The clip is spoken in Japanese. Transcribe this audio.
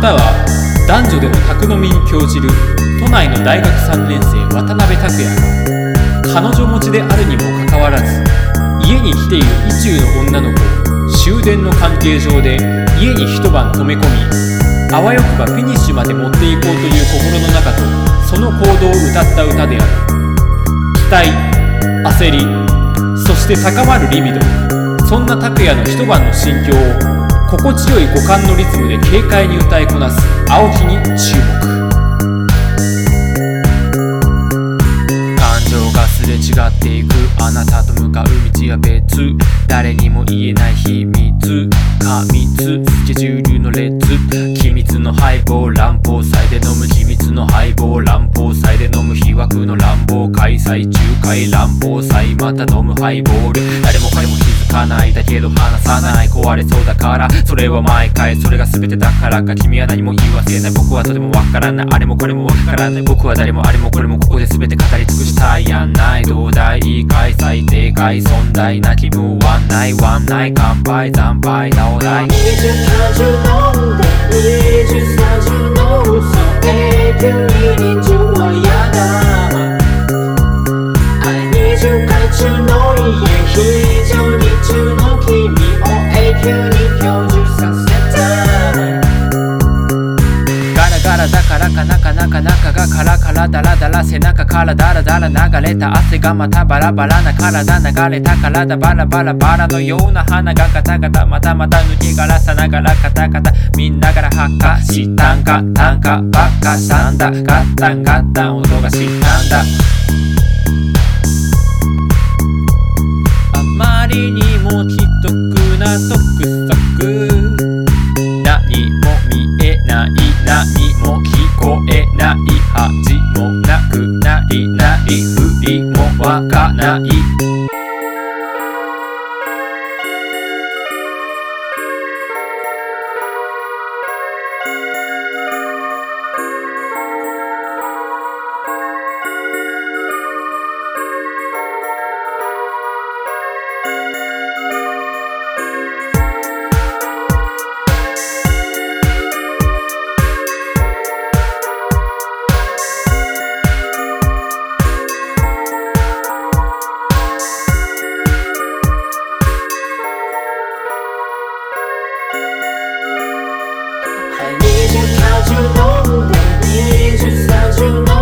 他は男女での宅飲みに興じる都内の大学3年生渡辺拓也。が彼女持ちであるにもかかわらず家に来ている意中の女の子を終電の関係上で家に一晩泊め込みあわよくばフィニッシュまで持っていこうという心の中とその行動を歌った歌である。期待焦りそして高まるリビド。そんな拓也の一晩の心境を心地よい五感のリズムで軽快に歌いこなす青木に注目。飲む秘枠の乱暴開催仲介乱暴祭また飲むハイボール。誰も彼も気づかないだけど話さない壊れそうだから。それは毎回それが全てだからか君は何も言わせない。僕はとてもわからない。あれもこれもわからない。僕は誰もあれもこれもここで全て語り尽くしたいやんない。どうだい？開催定会存在な気分はない。ワンない。乾杯惨敗なお題。からかなかなか中がカラカラダラダラ背中からダラダラ流れた汗がまたバラバラな体流れた体バラバラバラのような花がガタガタまたまた抜け殻さながらカタカタみんなから発火したんかたんかばっかしたんだガッタンガッタン音がしたんだわかない。you, but you know that need you, but you know.